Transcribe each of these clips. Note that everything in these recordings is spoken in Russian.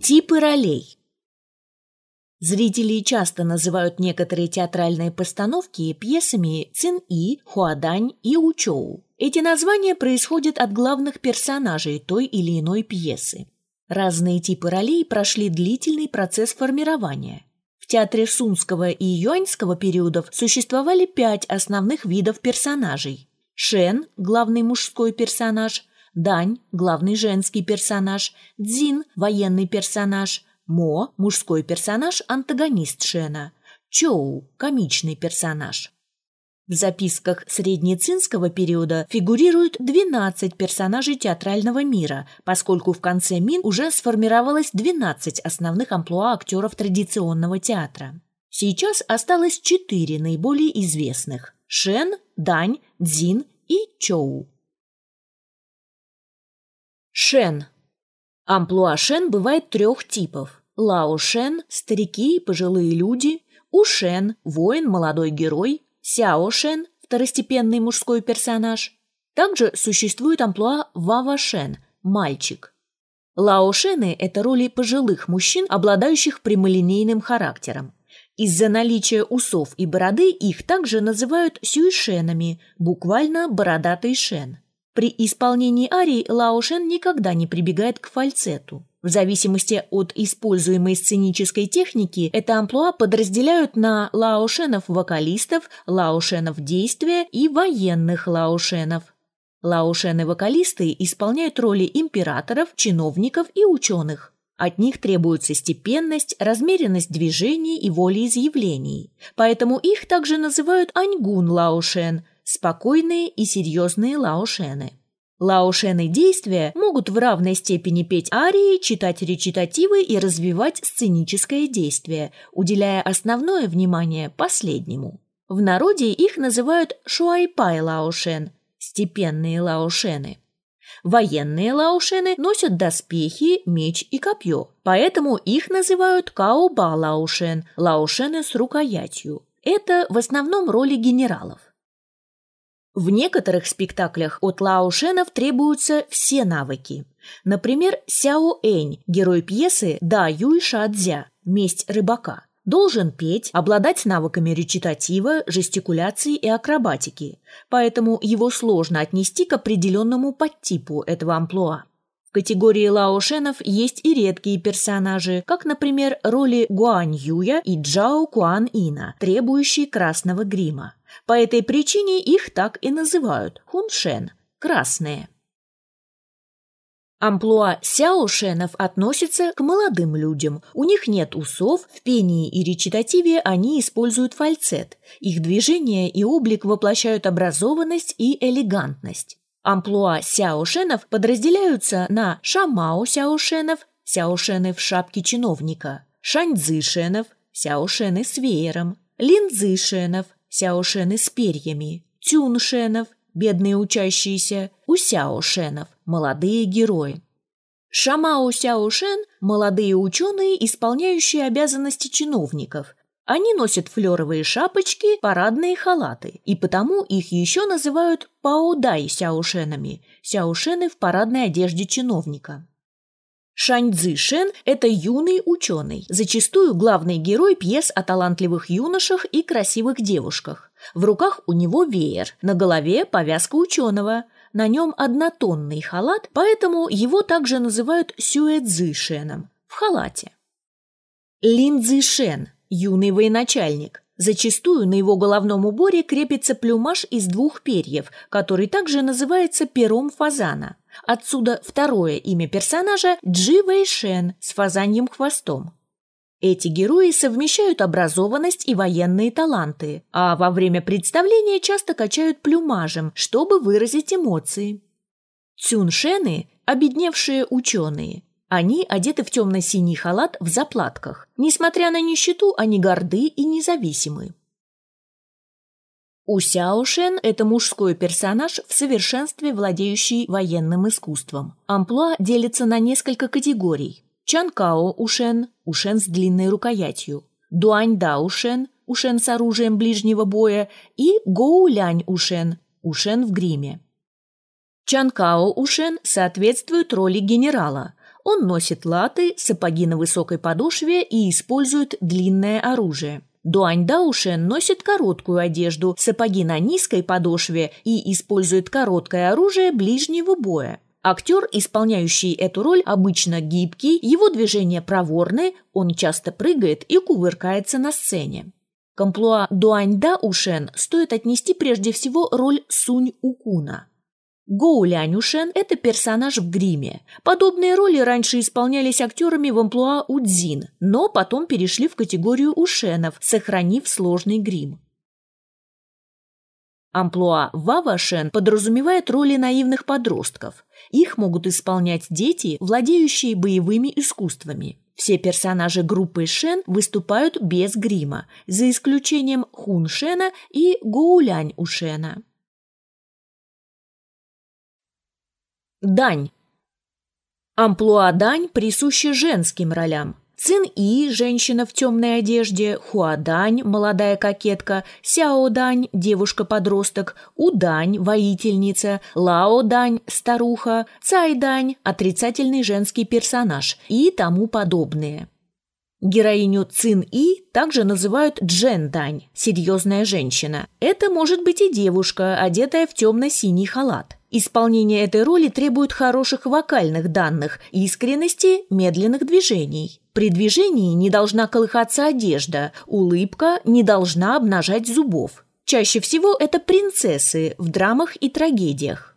Типы ролей Зрители часто называют некоторые театральные постановки пьесами Цин-И, Хуадань и Учоу. Эти названия происходят от главных персонажей той или иной пьесы. Разные типы ролей прошли длительный процесс формирования. В театре Сунского и Юаньского периодов существовали пять основных видов персонажей. Шен – главный мужской персонаж, Дань – главный женский персонаж, Дзин – военный персонаж, Мо – мужской персонаж, антагонист Шена, Чоу – комичный персонаж. В записках среднецинского периода фигурируют 12 персонажей театрального мира, поскольку в конце Мин уже сформировалось 12 основных амплуа актеров традиционного театра. Сейчас осталось 4 наиболее известных – Шен, Дань, Дзин и Чоу. Шен. Амплуа Шен бывает трех типов. Лао Шен – старики и пожилые люди, У Шен – воин, молодой герой, Сяо Шен – второстепенный мужской персонаж. Также существует амплуа Вава Шен – мальчик. Лао Шены – это роли пожилых мужчин, обладающих прямолинейным характером. Из-за наличия усов и бороды их также называют сюйшенами, буквально «бородатый шен». При исполнении арии Лаошен никогда не прибегает к фальцету. В зависимости от используемой сценической техники, это амплуа подразделяют на лаошенов-вокалистов, лаошенов действия и военных лаошенов. Лаошены-вокалисты исполняют роли императоров, чиновников и ученых. От них требуется степенность, размеренность движений и волеизъявлений. Поэтому их также называют аньгун лаошен – спокойные и серьезные лаошены. Лаошены действия могут в равной степени петь арии, читать речитативы и развивать сценическое действие, уделяя основное внимание последнему. В народе их называют шуайпай лаошен – степенные лаошены. Военные лаошены носят доспехи, меч и копье, поэтому их называют каоба лаошен – лаошены с рукоятью. Это в основном роли генералов. В некоторых спектаклях от лаошенов требуются все навыки. Например, Сяо Энь, герой пьесы «Да Юй Ша Цзя. Месть рыбака», должен петь, обладать навыками речитатива, жестикуляции и акробатики, поэтому его сложно отнести к определенному подтипу этого амплуа. В категории лаошенов есть и редкие персонажи, как, например, роли Гуань Юя и Джао Куан Ина, требующие красного грима. По этой причине их так и называют – хуншен – красные. Амплуа сяошенов относится к молодым людям. У них нет усов, в пении и речитативе они используют фальцет. Их движения и облик воплощают образованность и элегантность. Амплуа сяошенов подразделяются на шамао сяошенов, сяошены в шапке чиновника, шаньцзышенов, сяошены с веером, линзышенов, сяошены с перьями, тюншенов, бедные учащиеся, усяошенов, молодые герои. Шамао Сяошен – молодые ученые, исполняющие обязанности чиновников. Они носят флеровые шапочки, парадные халаты, и потому их еще называют паодай сяошенами – сяошены в парадной одежде чиновника. Шань Цзишен – это юный ученый, зачастую главный герой пьес о талантливых юношах и красивых девушках. В руках у него веер, на голове повязка ученого, на нем однотонный халат, поэтому его также называют Сюэ Цзишеном – в халате. Лин Цзишен – юный военачальник. Зачастую на его головном уборе крепится плюмаж из двух перьев, который также называется пером фазана – Отсюда второе имя персонажа Джи Вэйшен с фазаньем хвостом. Эти герои совмещают образованность и военные таланты, а во время представления часто качают плюмажем, чтобы выразить эмоции. Цюншены – обедневшие ученые. Они одеты в темно-синий халат в заплатках. Несмотря на нищету, они горды и независимы. У Сяошен – это мужской персонаж в совершенстве владеющий военным искусством. Амплуа делится на несколько категорий. Чанкао Ушен – Ушен с длинной рукоятью. Дуаньда Ушен – Ушен с оружием ближнего боя. И Гоулянь Ушен – Ушен в гриме. Чанкао Ушен соответствует роли генерала. Он носит латы, сапоги на высокой подошве и использует длинное оружие. Дуань Даушен носит короткую одежду, сапоги на низкой подошве и использует короткое оружие ближнего боя. Актер, исполняющий эту роль, обычно гибкий, его движения проворны, он часто прыгает и кувыркается на сцене. К амплуа Дуаньда Ушен стоит отнести прежде всего роль Сунь Укуна. Гоу Лянюшен – это персонаж в гриме. Подобные роли раньше исполнялись актерами в амплуа Удзин, но потом перешли в категорию ушенов, сохранив сложный грим. Амплуа Вавашен подразумевает роли наивных подростков. Их могут исполнять дети, владеющие боевыми искусствами. Все персонажи группы Шен выступают без грима, за исключением Хун Шена и Гоулянь Ушена. Дань. Амплуа дань присущи женским ролям. Цин-И – женщина в темной одежде, Хуадань – молодая кокетка, Сяо-Дань – девушка-подросток, У-Дань – воительница, Лао-Дань – старуха, Цай-Дань – отрицательный женский персонаж и тому подобные. Героиню Цин-И также называют Джен-Дань – серьезная женщина. Это может быть и девушка, одетая в темно-синий халат. Исполнение этой роли требует хороших вокальных данных, искренности, медленных движений. При движении не должна колыхаться одежда, улыбка не должна обнажать зубов. Чаще всего это принцессы в драмах и трагедиях.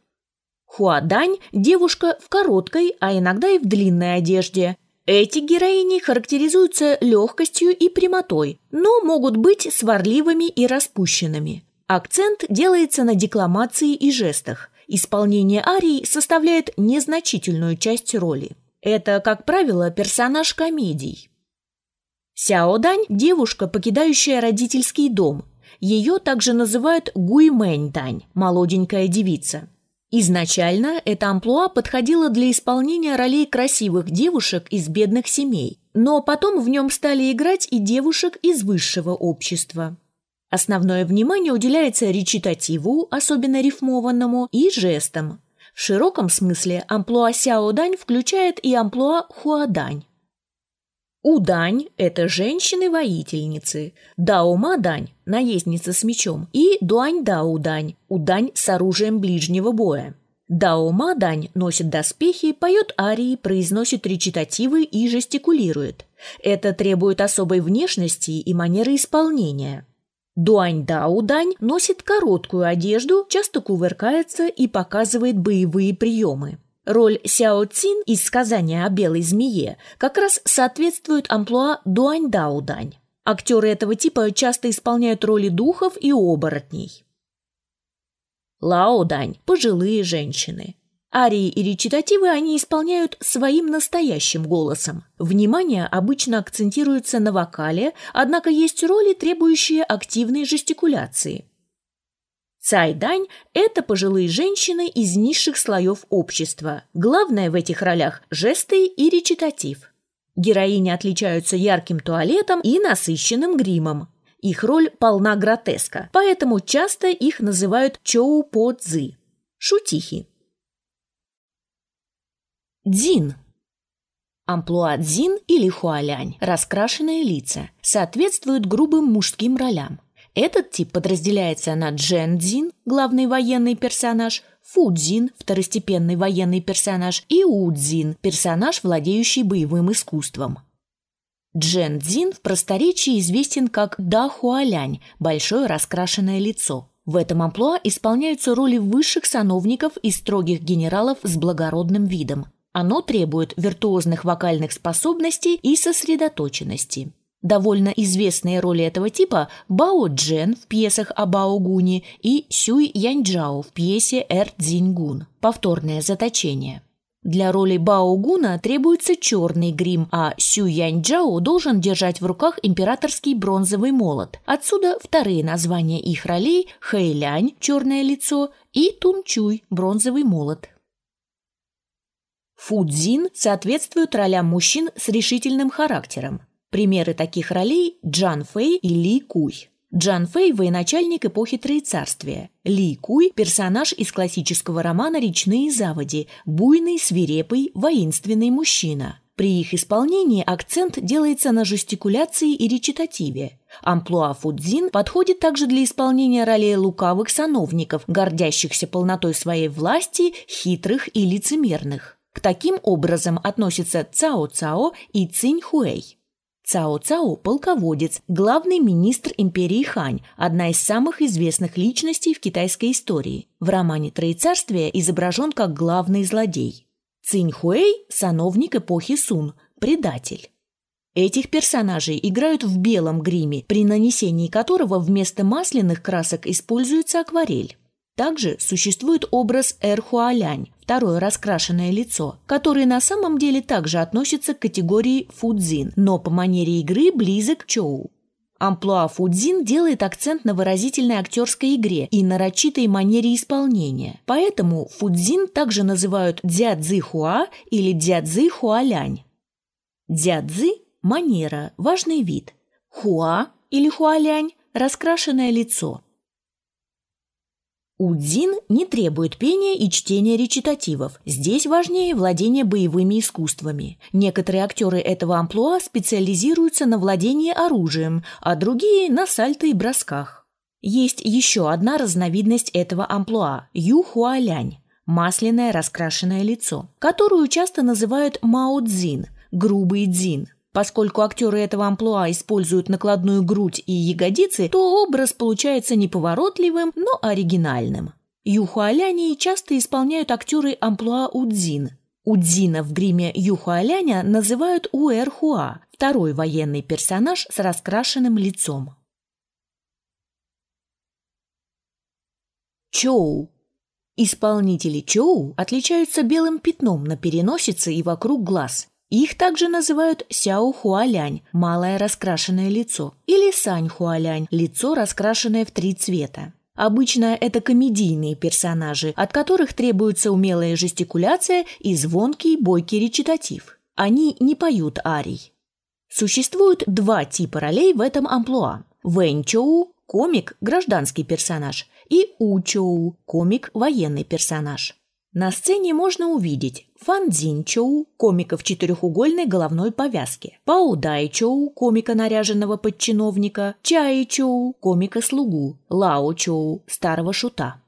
Хуадань – девушка в короткой, а иногда и в длинной одежде. Эти героини характеризуются легкостью и прямотой, но могут быть сварливыми и распущенными. Акцент делается на декламации и жестах. Исполнение арий составляет незначительную часть роли. Это, как правило, персонаж комедий. Сяо Дань – девушка, покидающая родительский дом. Ее также называют Гуймэнь Дань – молоденькая девица. Изначально эта амплуа подходила для исполнения ролей красивых девушек из бедных семей, но потом в нем стали играть и девушек из высшего общества. Основное внимание уделяется речитативу, особенно рифмованному, и жестам. В широком смысле амплуа Сяо-дань включает и амплуа Хуа-дань. Удань – это женщины-воительницы, Даома-дань – наездница с мечом, и Дуань-дау-дань – удань с оружием ближнего боя. Даома-дань носит доспехи, поет арии, произносит речитативы и жестикулирует. Это требует особой внешности и манеры исполнения – Дуань-дау-дань носит короткую одежду, часто кувыркается и показывает боевые приемы. Роль Сяо Цин из сказания о белой змее как раз соответствует амплуа Дуань-дау-дань. Актеры этого типа часто исполняют роли духов и оборотней. Лао-дань – пожилые женщины. Арии и речитативы они исполняют своим настоящим голосом. Внимание обычно акцентируется на вокале, однако есть роли, требующие активной жестикуляции. Цайдань – это пожилые женщины из низших слоев общества. Главное в этих ролях – жесты и речитатив. Героини отличаются ярким туалетом и насыщенным гримом. Их роль полна гротеска, поэтому часто их называют чоу-по-цзы – шутихи. Дзин. Амплуа дзин или хуалянь, раскрашенные лица, соответствуют грубым мужским ролям. Этот тип подразделяется на Джен Дзин, главный военный персонаж, Фу Дзин, второстепенный военный персонаж, и У Дзин, персонаж, владеющий боевым искусством. Джен Дзин в просторечии известен как Да Хуалянь, большое раскрашенное лицо. В этом амплуа исполняются роли высших сановников и строгих генералов с благородным видом. Оно требует виртуозных вокальных способностей и сосредоточенности. Довольно известные роли этого типа Бао Джен в пьесах о Бао Гуне и Сюй Яньчжао в пьесе Эр Цзиньгун «Повторное заточение». Для роли Бао Гуна требуется черный грим, а Сю Яньчжао должен держать в руках императорский бронзовый молот. Отсюда вторые названия их ролей – Хэйлянь – черное лицо и Тунчуй – бронзовый молот. Фудзин соответствуют ролям мужчин с решительным характером. Примеры таких ролей – Джан Фэй и Ли Куй. Джан Фэй – военачальник эпохи Троецарствия. Ли Куй – персонаж из классического романа «Речные заводи», буйный, свирепый, воинственный мужчина. При их исполнении акцент делается на жестикуляции и речитативе. Амплуа Фудзин подходит также для исполнения ролей лукавых сановников, гордящихся полнотой своей власти, хитрых и лицемерных. К таким образом относятся Цао Цао и Цинь Хуэй. Цао Цао – полководец, главный министр империи Хань, одна из самых известных личностей в китайской истории. В романе «Троецарствие» изображен как главный злодей. Цинь Хуэй – сановник эпохи Сун, предатель. Этих персонажей играют в белом гриме, при нанесении которого вместо масляных красок используется акварель. Также существует образ Эрхуалянь, второе раскрашенное лицо, который на самом деле также относится к категории фудзин, но по манере игры близок к чоу. Амплуа Фудзин делает акцент на выразительной актерской игре и нарочитой манере исполнения. Поэтому Фудзин также называют дзядзы хуа или дзядзы хуалянь. Дзядзы – манера, важный вид. Хуа или хуалянь – раскрашенное лицо – Удзин не требует пения и чтения речитативов. Здесь важнее владение боевыми искусствами. Некоторые актеры этого амплуа специализируются на владении оружием, а другие – на сальто и бросках. Есть еще одна разновидность этого амплуа – юхуалянь – масляное раскрашенное лицо, которую часто называют мао-дзин – грубый дзин – Поскольку актеры этого амплуа используют накладную грудь и ягодицы, то образ получается неповоротливым, но оригинальным. Юхуаляни часто исполняют актеры амплуа Удзин. Удзина в гриме Юхуаляня называют Уэрхуа, второй военный персонаж с раскрашенным лицом. Чоу. Исполнители чоу отличаются белым пятном на переносице и вокруг глаз. Их также называют сяо хуалянь – малое раскрашенное лицо, или сань хуалянь – лицо, раскрашенное в три цвета. Обычно это комедийные персонажи, от которых требуется умелая жестикуляция и звонкий бойкий речитатив. Они не поют арий. Существует два типа ролей в этом амплуа. Вэнь Чоу – комик, гражданский персонаж, и У Чоу – комик, военный персонаж. На сцене можно увидеть Фан Цзин Чоу, комика в четырехугольной головной повязке, Пау Дай Чоу, комика наряженного под чиновника, Чоу, комика-слугу, Лао Чоу, старого шута.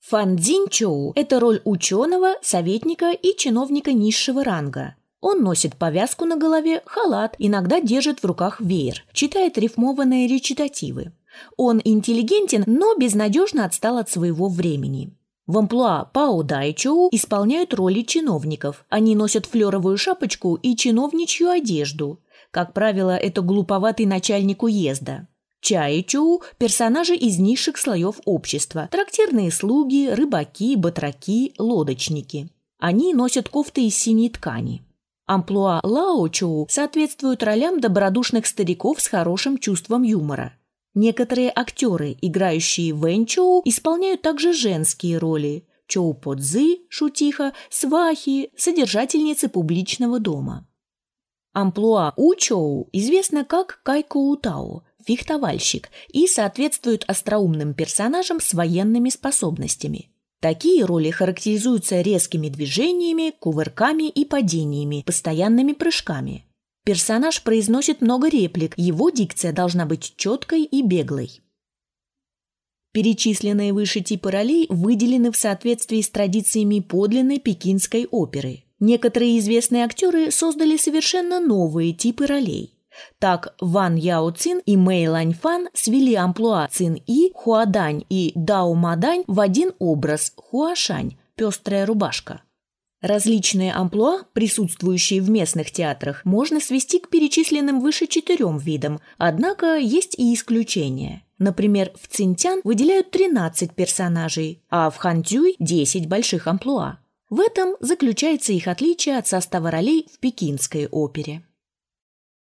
Фан Цзин Чоу – это роль ученого, советника и чиновника низшего ранга. Он носит повязку на голове, халат, иногда держит в руках веер, читает рифмованные речитативы. Он интеллигентен, но безнадежно отстал от своего времени. В амплуа Пао Дайчоу исполняют роли чиновников. Они носят флеровую шапочку и чиновничью одежду. Как правило, это глуповатый начальник уезда. Чаичоу – персонажи из низших слоев общества, трактирные слуги, рыбаки, батраки, лодочники. Они носят кофты из синей ткани. Амплуа Лао-чоу соответствуют ролям добродушных стариков с хорошим чувством юмора. Некоторые актеры, играющие Вэнь Чоу, исполняют также женские роли – Чоу Подзы, шутиха, свахи, содержательницы публичного дома. Амплуа У Чоу известна как Кай Тао, фехтовальщик, и соответствует остроумным персонажам с военными способностями. Такие роли характеризуются резкими движениями, кувырками и падениями, постоянными прыжками – Персонаж произносит много реплик, его дикция должна быть четкой и беглой. Перечисленные выше типы ролей выделены в соответствии с традициями подлинной пекинской оперы. Некоторые известные актеры создали совершенно новые типы ролей. Так Ван Яо Цин и Мэй Лань Фан свели амплуа Цин И, Хуадань и Дао Мадань в один образ – Хуашань – пестрая рубашка. Различные амплуа, присутствующие в местных театрах, можно свести к перечисленным выше четырем видам, однако есть и исключения. Например, в Цинтян выделяют 13 персонажей, а в Ханчжуй – 10 больших амплуа. В этом заключается их отличие от состава ролей в пекинской опере.